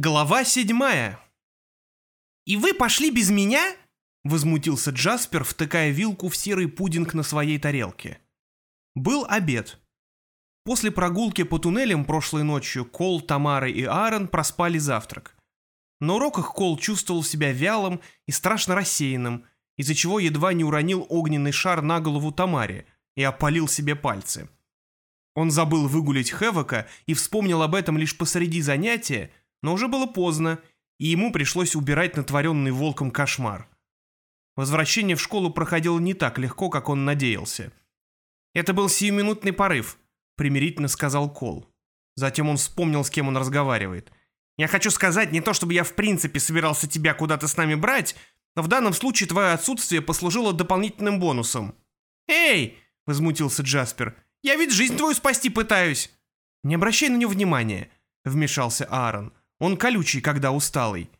Глава седьмая. «И вы пошли без меня?» — возмутился Джаспер, втыкая вилку в серый пудинг на своей тарелке. Был обед. После прогулки по туннелям прошлой ночью Кол, Тамара и Аарон проспали завтрак. На уроках Кол чувствовал себя вялым и страшно рассеянным, из-за чего едва не уронил огненный шар на голову Тамаре и опалил себе пальцы. Он забыл выгулить Хевока и вспомнил об этом лишь посреди занятия, но уже было поздно, и ему пришлось убирать натворенный волком кошмар. Возвращение в школу проходило не так легко, как он надеялся. «Это был сиюминутный порыв», — примирительно сказал Кол. Затем он вспомнил, с кем он разговаривает. «Я хочу сказать, не то чтобы я в принципе собирался тебя куда-то с нами брать, но в данном случае твое отсутствие послужило дополнительным бонусом». «Эй!» — возмутился Джаспер. «Я ведь жизнь твою спасти пытаюсь!» «Не обращай на него внимания», — вмешался Аарон. Он колючий, когда усталый.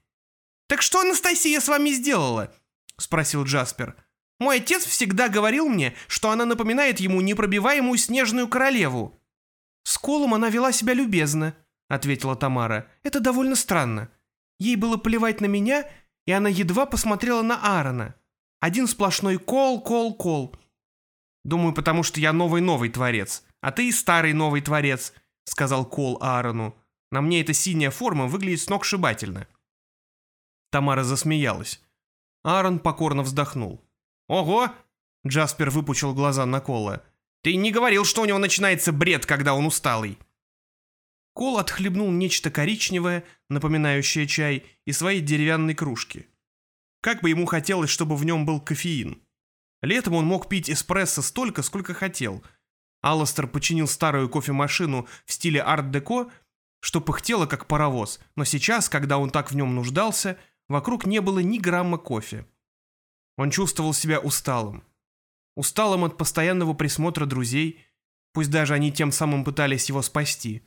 «Так что Анастасия с вами сделала?» — спросил Джаспер. «Мой отец всегда говорил мне, что она напоминает ему непробиваемую снежную королеву». «С Колом она вела себя любезно», — ответила Тамара. «Это довольно странно. Ей было плевать на меня, и она едва посмотрела на Аарона. Один сплошной кол, кол, кол. Думаю, потому что я новый-новый творец, а ты и старый новый творец», — сказал Кол Аарону. На мне эта синяя форма выглядит сногсшибательно». Тамара засмеялась. Аарон покорно вздохнул. «Ого!» — Джаспер выпучил глаза на Кола. «Ты не говорил, что у него начинается бред, когда он усталый!» Кол отхлебнул нечто коричневое, напоминающее чай, из своей деревянной кружки. Как бы ему хотелось, чтобы в нем был кофеин. Летом он мог пить эспрессо столько, сколько хотел. Алластер починил старую кофемашину в стиле арт-деко что пыхтело как паровоз, но сейчас, когда он так в нем нуждался, вокруг не было ни грамма кофе. Он чувствовал себя усталым. Усталым от постоянного присмотра друзей, пусть даже они тем самым пытались его спасти.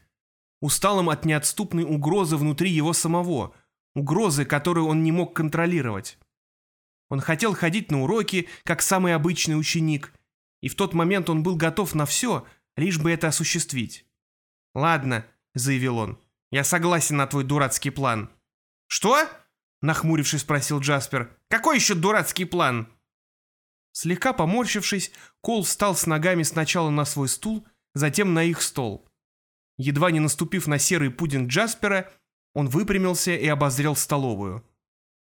Усталым от неотступной угрозы внутри его самого, угрозы, которую он не мог контролировать. Он хотел ходить на уроки, как самый обычный ученик, и в тот момент он был готов на все, лишь бы это осуществить. «Ладно», — заявил он. «Я согласен на твой дурацкий план». «Что?» — нахмурившись, спросил Джаспер. «Какой еще дурацкий план?» Слегка поморщившись, Кол встал с ногами сначала на свой стул, затем на их стол. Едва не наступив на серый пудинг Джаспера, он выпрямился и обозрел столовую.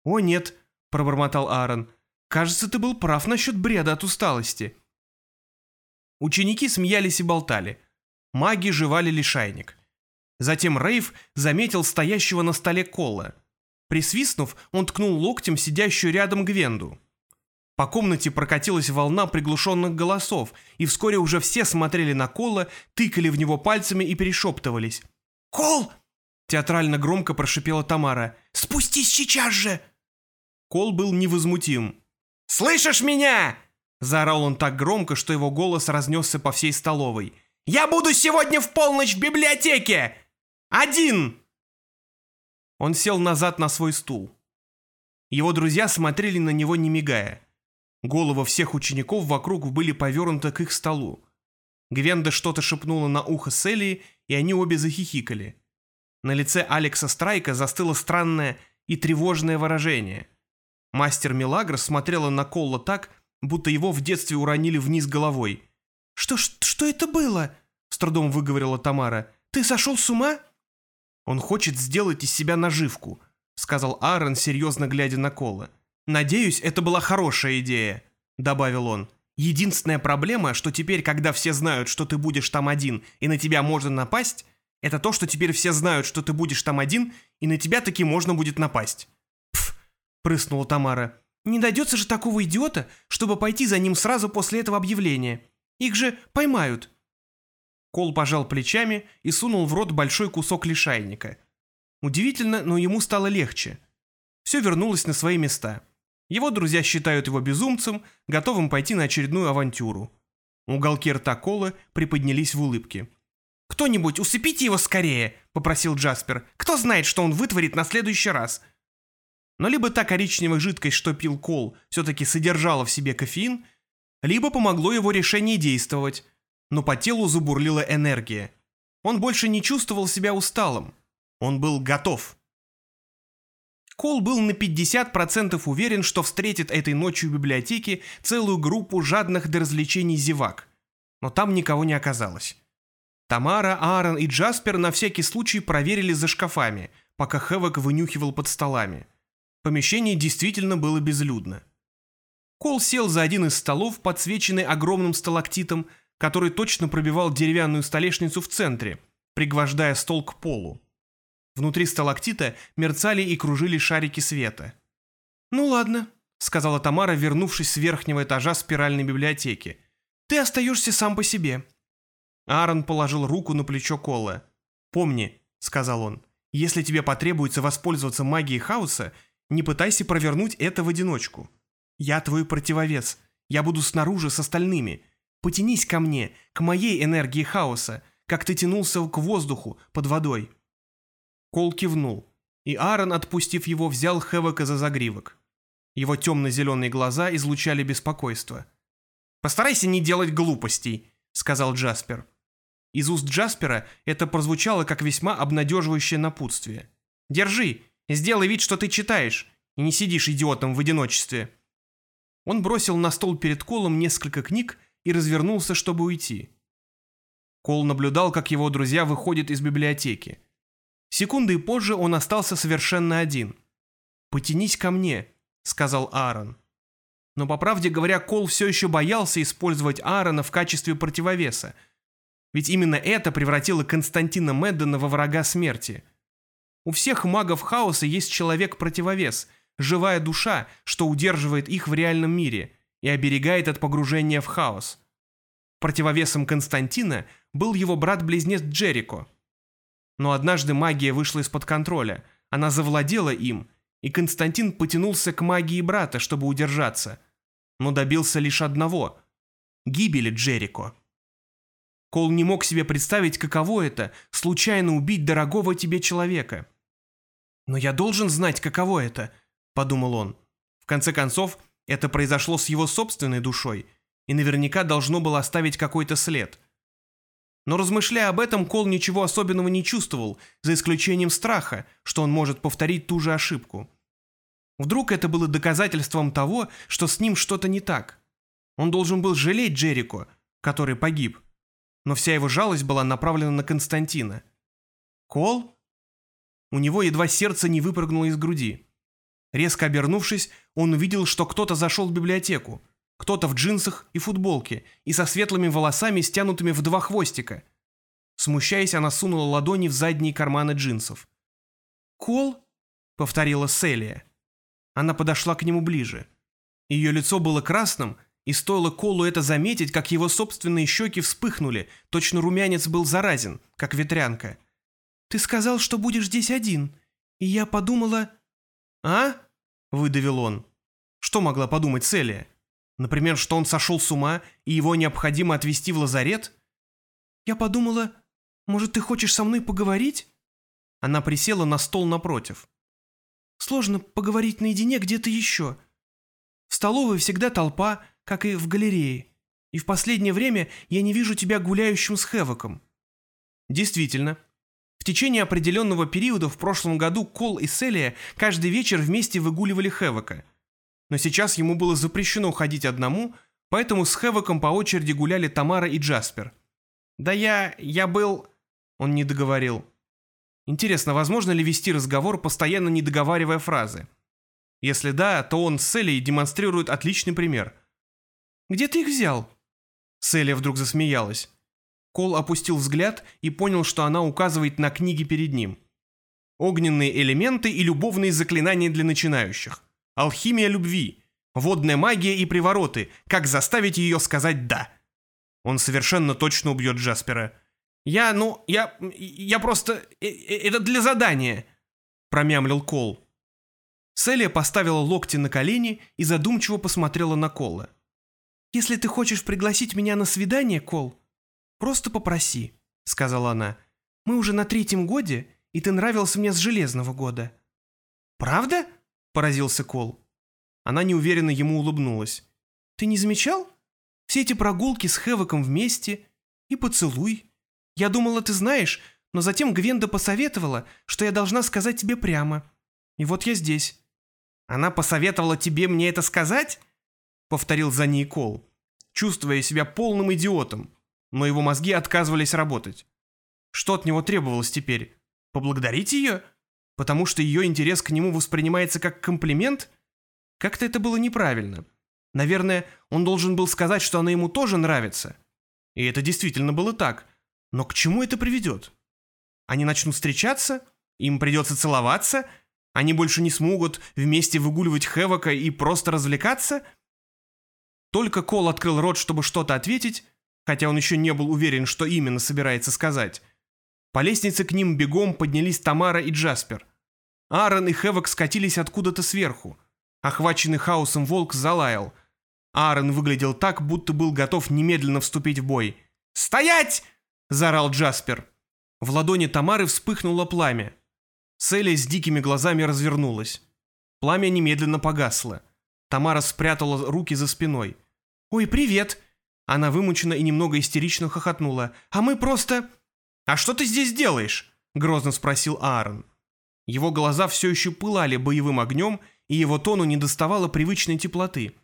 «О, нет», — пробормотал Аарон, — «кажется, ты был прав насчет бреда от усталости». Ученики смеялись и болтали. Маги жевали лишайник. Затем Рейв заметил стоящего на столе Кола. Присвистнув, он ткнул локтем сидящую рядом Гвенду. По комнате прокатилась волна приглушенных голосов, и вскоре уже все смотрели на Кола, тыкали в него пальцами и перешептывались. «Кол!» — театрально громко прошипела Тамара. «Спустись сейчас же!» Кол был невозмутим. «Слышишь меня?» — заорал он так громко, что его голос разнесся по всей столовой. «Я буду сегодня в полночь в библиотеке! Один!» Он сел назад на свой стул. Его друзья смотрели на него не мигая. Головы всех учеников вокруг были повернуты к их столу. Гвенда что-то шепнула на ухо Селии, и они обе захихикали. На лице Алекса Страйка застыло странное и тревожное выражение. Мастер Милагрос смотрела на Колла так, будто его в детстве уронили вниз головой. «Что, что это было?» — с трудом выговорила Тамара. «Ты сошел с ума?» «Он хочет сделать из себя наживку», — сказал Аарон, серьезно глядя на Кола. «Надеюсь, это была хорошая идея», — добавил он. «Единственная проблема, что теперь, когда все знают, что ты будешь там один, и на тебя можно напасть, это то, что теперь все знают, что ты будешь там один, и на тебя таки можно будет напасть». «Пф», — прыснула Тамара. «Не дойдется же такого идиота, чтобы пойти за ним сразу после этого объявления. Их же поймают». Кол пожал плечами и сунул в рот большой кусок лишайника. Удивительно, но ему стало легче. Все вернулось на свои места. Его друзья считают его безумцем, готовым пойти на очередную авантюру. Уголки рта Кола приподнялись в улыбке. «Кто-нибудь, усыпите его скорее!» — попросил Джаспер. «Кто знает, что он вытворит на следующий раз?» Но либо та коричневая жидкость, что пил Кол, все-таки содержала в себе кофеин, либо помогло его решение действовать, но по телу забурлила энергия. Он больше не чувствовал себя усталым. Он был готов. Кол был на 50% уверен, что встретит этой ночью в библиотеке целую группу жадных до развлечений зевак. Но там никого не оказалось. Тамара, Аарон и Джаспер на всякий случай проверили за шкафами, пока Хэвок вынюхивал под столами. Помещение действительно было безлюдно. Кол сел за один из столов, подсвеченный огромным сталактитом, который точно пробивал деревянную столешницу в центре, пригвождая стол к полу. Внутри сталактита мерцали и кружили шарики света. «Ну ладно», — сказала Тамара, вернувшись с верхнего этажа спиральной библиотеки. «Ты остаешься сам по себе». Аарон положил руку на плечо Кола. «Помни», — сказал он, — «если тебе потребуется воспользоваться магией хаоса, не пытайся провернуть это в одиночку. Я твой противовес. Я буду снаружи с остальными. Потянись ко мне, к моей энергии хаоса, как ты тянулся к воздуху под водой». Кол кивнул, и Аарон, отпустив его, взял Хэвока за загривок. Его темно-зеленые глаза излучали беспокойство. «Постарайся не делать глупостей», — сказал Джаспер. Из уст Джаспера это прозвучало как весьма обнадеживающее напутствие. «Держи, сделай вид, что ты читаешь, и не сидишь идиотом в одиночестве». Он бросил на стол перед Колом несколько книг и развернулся, чтобы уйти. Кол наблюдал, как его друзья выходят из библиотеки. Секунды позже он остался совершенно один. «Потянись ко мне», — сказал Аарон. Но, по правде говоря, Кол все еще боялся использовать Аарона в качестве противовеса. Ведь именно это превратило Константина Меддена во врага смерти. У всех магов хаоса есть человек-противовес, живая душа, что удерживает их в реальном мире и оберегает от погружения в хаос. Противовесом Константина был его брат-близнец Джерико — но однажды магия вышла из-под контроля, она завладела им, и Константин потянулся к магии брата, чтобы удержаться, но добился лишь одного — гибели Джерико. Кол не мог себе представить, каково это — случайно убить дорогого тебе человека. «Но я должен знать, каково это», — подумал он. В конце концов, это произошло с его собственной душой, и наверняка должно было оставить какой-то след — но размышляя об этом, Кол ничего особенного не чувствовал, за исключением страха, что он может повторить ту же ошибку. Вдруг это было доказательством того, что с ним что-то не так. Он должен был жалеть Джерико, который погиб. Но вся его жалость была направлена на Константина. «Кол?» У него едва сердце не выпрыгнуло из груди. Резко обернувшись, он увидел, что кто-то зашел в библиотеку. Кто-то в джинсах и футболке, и со светлыми волосами, стянутыми в два хвостика. Смущаясь, она сунула ладони в задние карманы джинсов. «Кол?» — повторила Селия. Она подошла к нему ближе. Ее лицо было красным, и стоило Колу это заметить, как его собственные щеки вспыхнули, точно румянец был заразен, как ветрянка. «Ты сказал, что будешь здесь один, и я подумала...» «А?» — выдавил он. Что могла подумать Селия? Например, что он сошел с ума, и его необходимо отвезти в лазарет? Я подумала, может, ты хочешь со мной поговорить? Она присела на стол напротив. Сложно поговорить наедине где-то еще. В столовой всегда толпа, как и в галерее. И в последнее время я не вижу тебя гуляющим с Хэвоком. Действительно. В течение определенного периода в прошлом году Кол и Селия каждый вечер вместе выгуливали Хэвока – но сейчас ему было запрещено ходить одному, поэтому с Хэвоком по очереди гуляли Тамара и Джаспер. «Да я... я был...» Он не договорил. Интересно, возможно ли вести разговор, постоянно не договаривая фразы? Если да, то он с Селей демонстрирует отличный пример. «Где ты их взял?» Селия вдруг засмеялась. Кол опустил взгляд и понял, что она указывает на книги перед ним. «Огненные элементы и любовные заклинания для начинающих. Алхимия любви, водная магия и привороты, как заставить ее сказать «да». Он совершенно точно убьет Джаспера. «Я, ну, я... я просто... Э, э, это для задания», — промямлил Кол. Селия поставила локти на колени и задумчиво посмотрела на Кола. «Если ты хочешь пригласить меня на свидание, Кол, просто попроси», — сказала она. «Мы уже на третьем годе, и ты нравился мне с железного года». «Правда?» поразился Кол. Она неуверенно ему улыбнулась. «Ты не замечал? Все эти прогулки с Хэвоком вместе и поцелуй. Я думала, ты знаешь, но затем Гвенда посоветовала, что я должна сказать тебе прямо. И вот я здесь». «Она посоветовала тебе мне это сказать?» — повторил за ней Кол, чувствуя себя полным идиотом, но его мозги отказывались работать. Что от него требовалось теперь? Поблагодарить ее? Потому что ее интерес к нему воспринимается как комплимент? Как-то это было неправильно. Наверное, он должен был сказать, что она ему тоже нравится. И это действительно было так. Но к чему это приведет? Они начнут встречаться, им придется целоваться, они больше не смогут вместе выгуливать Хевока и просто развлекаться? Только Кол открыл рот, чтобы что-то ответить, хотя он еще не был уверен, что именно собирается сказать. По лестнице к ним бегом поднялись Тамара и Джаспер. Аарон и Хевок скатились откуда-то сверху. Охваченный хаосом волк залаял. Аарон выглядел так, будто был готов немедленно вступить в бой. «Стоять!» – заорал Джаспер. В ладони Тамары вспыхнуло пламя. Селли с дикими глазами развернулась. Пламя немедленно погасло. Тамара спрятала руки за спиной. «Ой, привет!» Она вымученно и немного истерично хохотнула. «А мы просто...» «А что ты здесь делаешь?» Грозно спросил Аарон. Его глаза все еще пылали боевым огнем, и его тону не доставало привычной теплоты.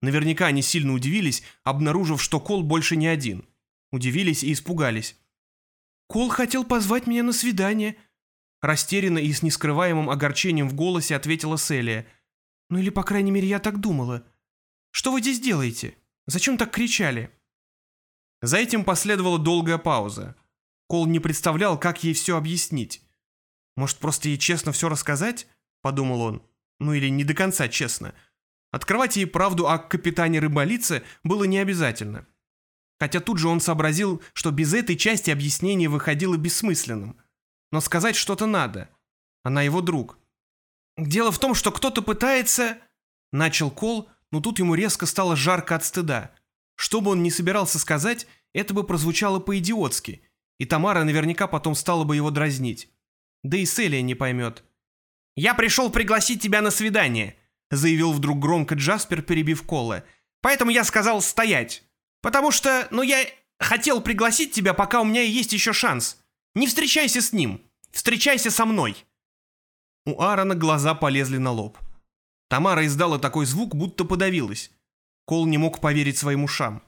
Наверняка они сильно удивились, обнаружив, что Кол больше не один. Удивились и испугались. «Кол хотел позвать меня на свидание», Растерянно и с нескрываемым огорчением в голосе ответила Селия. «Ну или, по крайней мере, я так думала. Что вы здесь делаете? Зачем так кричали?» За этим последовала долгая пауза. Кол не представлял, как ей все объяснить. «Может, просто ей честно все рассказать?» — подумал он. Ну или не до конца честно. Открывать ей правду о капитане Рыболице было не обязательно. Хотя тут же он сообразил, что без этой части объяснение выходило бессмысленным — но сказать что-то надо. Она его друг. Дело в том, что кто-то пытается... Начал Кол, но тут ему резко стало жарко от стыда. Что бы он ни собирался сказать, это бы прозвучало по-идиотски, и Тамара наверняка потом стала бы его дразнить. Да и Селия не поймет. «Я пришел пригласить тебя на свидание», заявил вдруг громко Джаспер, перебив Кола. «Поэтому я сказал стоять. Потому что, ну, я хотел пригласить тебя, пока у меня есть еще шанс. Не встречайся с ним. Встречайся со мной. У Аарона глаза полезли на лоб. Тамара издала такой звук, будто подавилась. Кол не мог поверить своим ушам.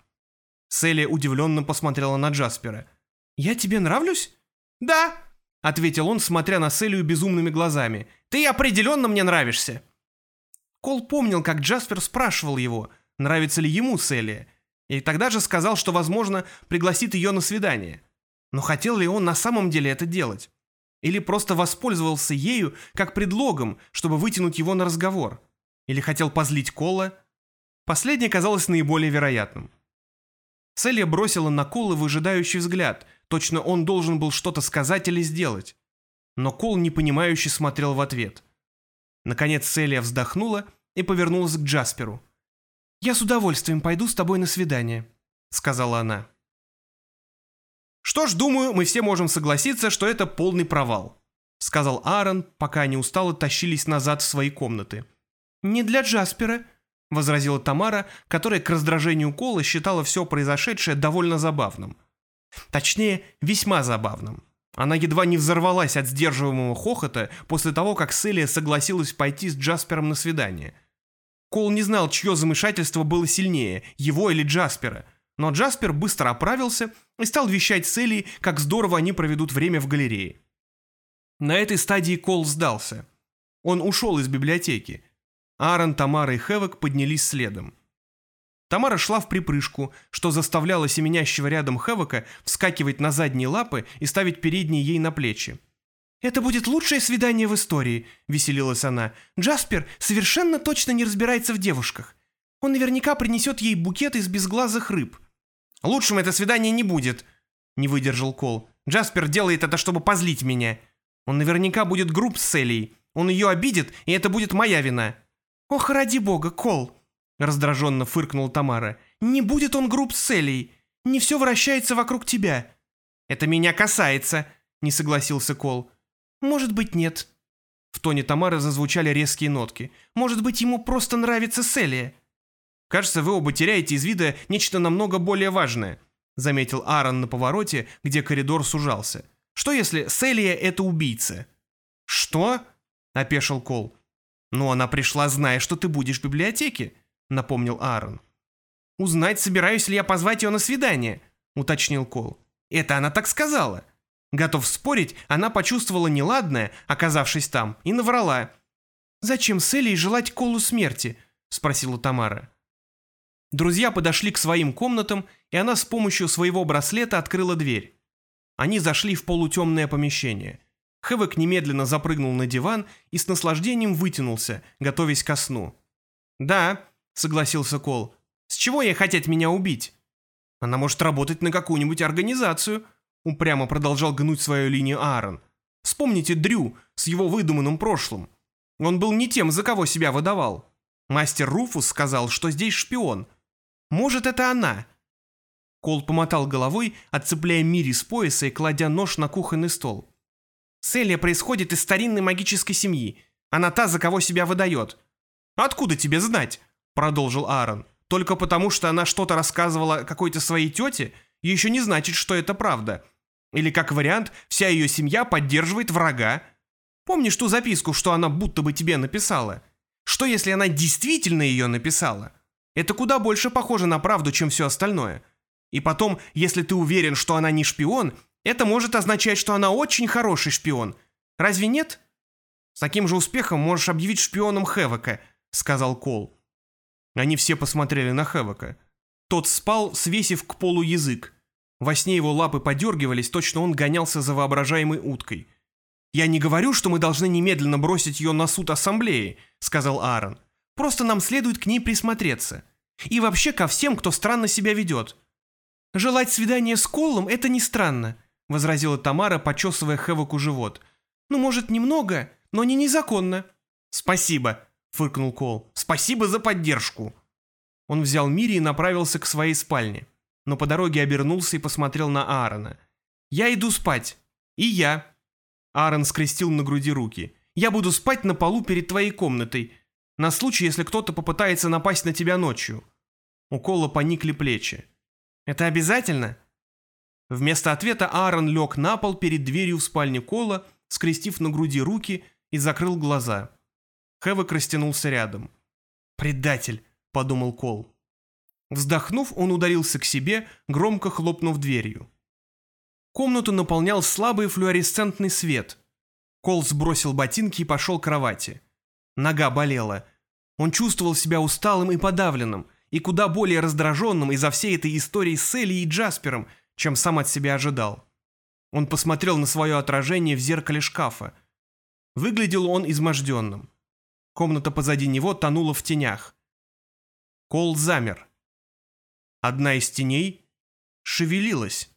Селия удивленно посмотрела на Джаспера. «Я тебе нравлюсь?» «Да», — ответил он, смотря на Селию безумными глазами. «Ты определенно мне нравишься». Кол помнил, как Джаспер спрашивал его, нравится ли ему Селия, и тогда же сказал, что, возможно, пригласит ее на свидание. Но хотел ли он на самом деле это делать? Или просто воспользовался ею как предлогом, чтобы вытянуть его на разговор? Или хотел позлить Кола? Последнее казалось наиболее вероятным. Селия бросила на Кола выжидающий взгляд, точно он должен был что-то сказать или сделать. Но Кол непонимающе смотрел в ответ. Наконец Селия вздохнула и повернулась к Джасперу. «Я с удовольствием пойду с тобой на свидание», — сказала она. «Что ж, думаю, мы все можем согласиться, что это полный провал», сказал Аарон, пока они устало тащились назад в свои комнаты. «Не для Джаспера», — возразила Тамара, которая к раздражению Кола считала все произошедшее довольно забавным. Точнее, весьма забавным. Она едва не взорвалась от сдерживаемого хохота после того, как Селия согласилась пойти с Джаспером на свидание. Кол не знал, чье замешательство было сильнее, его или Джаспера — но Джаспер быстро оправился и стал вещать с Элли, как здорово они проведут время в галерее. На этой стадии Кол сдался. Он ушел из библиотеки. Аарон, Тамара и Хевок поднялись следом. Тамара шла в припрыжку, что заставляло семенящего рядом Хевока вскакивать на задние лапы и ставить передние ей на плечи. «Это будет лучшее свидание в истории», — веселилась она. «Джаспер совершенно точно не разбирается в девушках. Он наверняка принесет ей букет из безглазых рыб. «Лучшим это свидание не будет», — не выдержал Кол. «Джаспер делает это, чтобы позлить меня. Он наверняка будет груб с Селей. Он ее обидит, и это будет моя вина». «Ох, ради бога, Кол!» — раздраженно фыркнула Тамара. «Не будет он груб с Селей. Не все вращается вокруг тебя». «Это меня касается», — не согласился Кол. «Может быть, нет». В тоне Тамары зазвучали резкие нотки. «Может быть, ему просто нравится Селия». Кажется, вы оба теряете из вида нечто намного более важное», заметил Аарон на повороте, где коридор сужался. «Что если Селия — это убийца?» «Что?» — опешил Кол. «Ну, она пришла, зная, что ты будешь в библиотеке», — напомнил Аарон. «Узнать, собираюсь ли я позвать ее на свидание», — уточнил Кол. «Это она так сказала». Готов спорить, она почувствовала неладное, оказавшись там, и наврала. «Зачем с Элей желать Колу смерти?» — спросила Тамара. Друзья подошли к своим комнатам, и она с помощью своего браслета открыла дверь. Они зашли в полутемное помещение. Хэвок немедленно запрыгнул на диван и с наслаждением вытянулся, готовясь ко сну. «Да», — согласился Кол, — «с чего ей хотеть меня убить?» «Она может работать на какую-нибудь организацию», — упрямо продолжал гнуть свою линию Аарон. «Вспомните Дрю с его выдуманным прошлым. Он был не тем, за кого себя выдавал. Мастер Руфус сказал, что здесь шпион. Может, это она?» Кол помотал головой, отцепляя Мири с пояса и кладя нож на кухонный стол. «Селия происходит из старинной магической семьи. Она та, за кого себя выдает». «Откуда тебе знать?» — продолжил Аарон. «Только потому, что она что-то рассказывала какой-то своей тете, еще не значит, что это правда. Или, как вариант, вся ее семья поддерживает врага. Помнишь ту записку, что она будто бы тебе написала? Что, если она действительно ее написала?» Это куда больше похоже на правду, чем все остальное. И потом, если ты уверен, что она не шпион, это может означать, что она очень хороший шпион. Разве нет? С таким же успехом можешь объявить шпионом Хевока, сказал Кол. Они все посмотрели на Хевока. Тот спал, свесив к полу язык. Во сне его лапы подергивались, точно он гонялся за воображаемой уткой. «Я не говорю, что мы должны немедленно бросить ее на суд ассамблеи», — сказал Аарон. Просто нам следует к ней присмотреться. И вообще ко всем, кто странно себя ведет. Желать свидания с Коллом – это не странно, возразила Тамара, почесывая Хэвоку живот. Ну, может, немного, но не незаконно. Спасибо, фыркнул Кол. Спасибо за поддержку. Он взял Мири и направился к своей спальне, но по дороге обернулся и посмотрел на Аарона. «Я иду спать. И я». Аарон скрестил на груди руки. «Я буду спать на полу перед твоей комнатой. На случай, если кто-то попытается напасть на тебя ночью. У Кола поникли плечи. Это обязательно? Вместо ответа Аарон лег на пол перед дверью в спальню Кола, скрестив на груди руки и закрыл глаза. Хэвок растянулся рядом. «Предатель», — подумал Кол. Вздохнув, он ударился к себе, громко хлопнув дверью. Комнату наполнял слабый флуоресцентный свет. Кол сбросил ботинки и пошел к кровати. Нога болела. Он чувствовал себя усталым и подавленным, и куда более раздраженным из-за всей этой истории с Элли и Джаспером, чем сам от себя ожидал. Он посмотрел на свое отражение в зеркале шкафа. Выглядел он изможденным. Комната позади него тонула в тенях. Кол замер. Одна из теней шевелилась.